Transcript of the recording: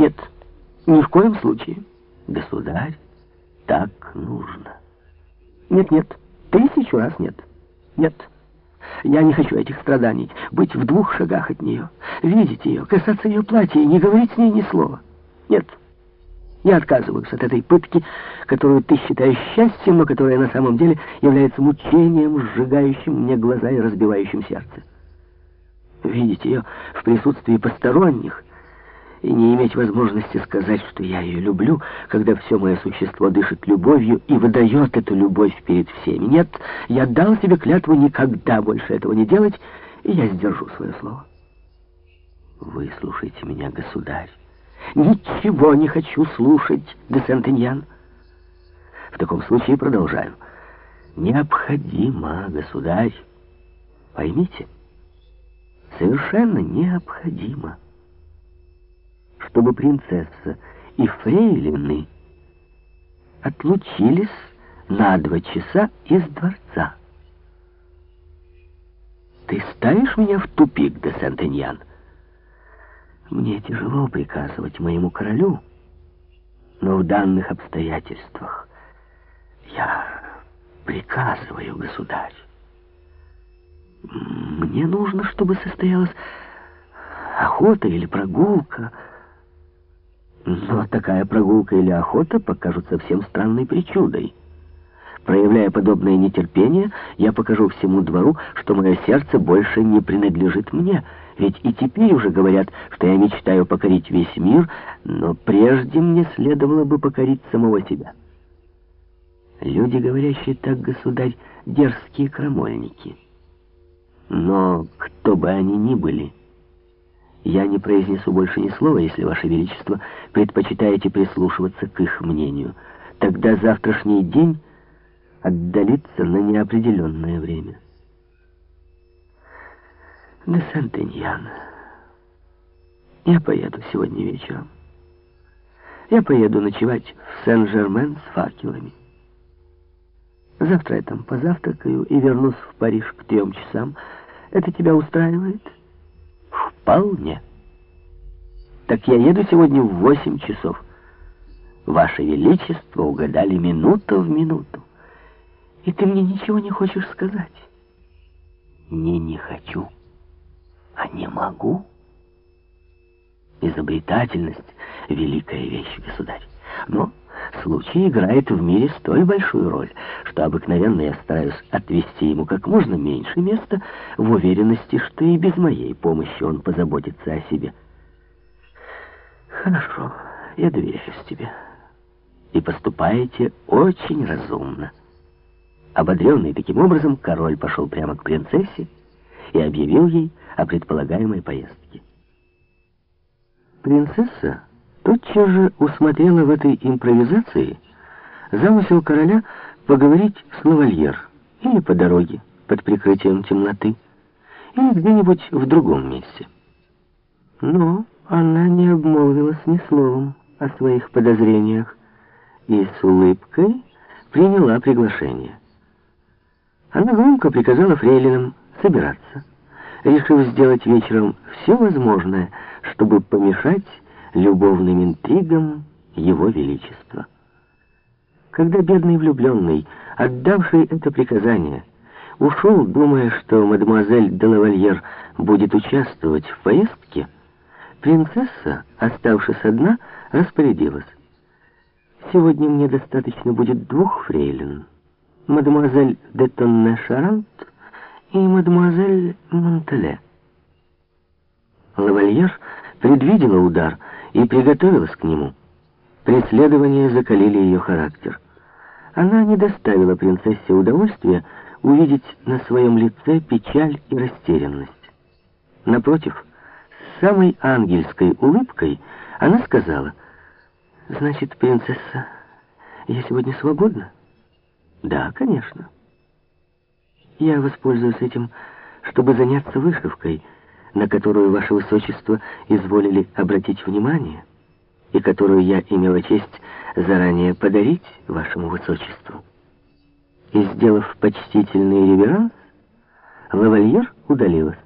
Нет, ни в коем случае. Государь, так нужно. Нет, нет, тысячу раз нет. Нет. Я не хочу этих страданий, быть в двух шагах от нее, видеть ее, касаться ее платья и не говорить с ней ни слова. Нет. Я отказываюсь от этой пытки, которую ты считаешь счастьем, но которая на самом деле является мучением, сжигающим мне глаза и разбивающим сердце. Видеть ее в присутствии посторонних и не иметь возможности сказать, что я ее люблю, когда все мое существо дышит любовью и выдает эту любовь перед всеми. Нет, я дал себе клятву никогда больше этого не делать, и я сдержу свое слово. Выслушайте меня, государь. Ничего не хочу слушать, де Сентеньян. В таком случае продолжаю. Необходимо, государь, поймите, совершенно необходимо, чтобы принцесса и фрейлины отлучились на два часа из дворца. Ты ставишь меня в тупик, де Сентеньян? Мне тяжело приказывать моему королю, но в данных обстоятельствах я приказываю, государь. Мне нужно, чтобы состоялась охота или прогулка. Но такая прогулка или охота покажут совсем странной причудой. Проявляя подобное нетерпение, я покажу всему двору, что мое сердце больше не принадлежит мне. Ведь и теперь уже говорят, что я мечтаю покорить весь мир, но прежде мне следовало бы покорить самого себя. Люди, говорящие так, государь, дерзкие крамольники. Но кто бы они ни были, я не произнесу больше ни слова, если, Ваше Величество, предпочитаете прислушиваться к их мнению. Тогда завтрашний день отдалится на неопределенное время. Де Сентеньян, я поеду сегодня вечером. Я поеду ночевать в Сен-Жермен с факелами. Завтра я там позавтракаю и вернусь в Париж к трем часам. Это тебя устраивает? Вполне. Так я еду сегодня в восемь часов. Ваше Величество угадали минуту в минуту. И ты мне ничего не хочешь сказать? Не, не хочу, а не могу. Изобретательность — великая вещь, государь. Случай играет в мире столь большую роль, что обыкновенно я стараюсь отвести ему как можно меньше места в уверенности, что и без моей помощи он позаботится о себе. Хорошо, я доверяюсь тебе. И поступаете очень разумно. Ободренный таким образом, король пошел прямо к принцессе и объявил ей о предполагаемой поездке. Принцесса тотчас же усмотрела в этой импровизации замысел короля поговорить с лавальер или по дороге под прикрытием темноты, или где-нибудь в другом месте. Но она не обмолвилась ни словом о своих подозрениях и с улыбкой приняла приглашение. Она громко приказала фрейлинам собираться, решив сделать вечером все возможное, чтобы помешать любовным интригам его величества. Когда бедный влюбленный, отдавший это приказание, ушел, думая, что мадемуазель де лавальер будет участвовать в поездке, принцесса, оставшись одна, распорядилась. «Сегодня мне достаточно будет двух фрейлин» мадемуазель де Тонне-Шарант и мадемуазель Монтеле. Лавальер предвидела удар и приготовилась к нему. Преследования закалили ее характер. Она не доставила принцессе удовольствия увидеть на своем лице печаль и растерянность. Напротив, с самой ангельской улыбкой она сказала, «Значит, принцесса, я сегодня свободна?» Да, конечно. Я воспользуюсь этим, чтобы заняться вышивкой, на которую ваше высочество изволили обратить внимание, и которую я имела честь заранее подарить вашему высочеству. И, сделав почтительный реверанс, лавальер удалилась.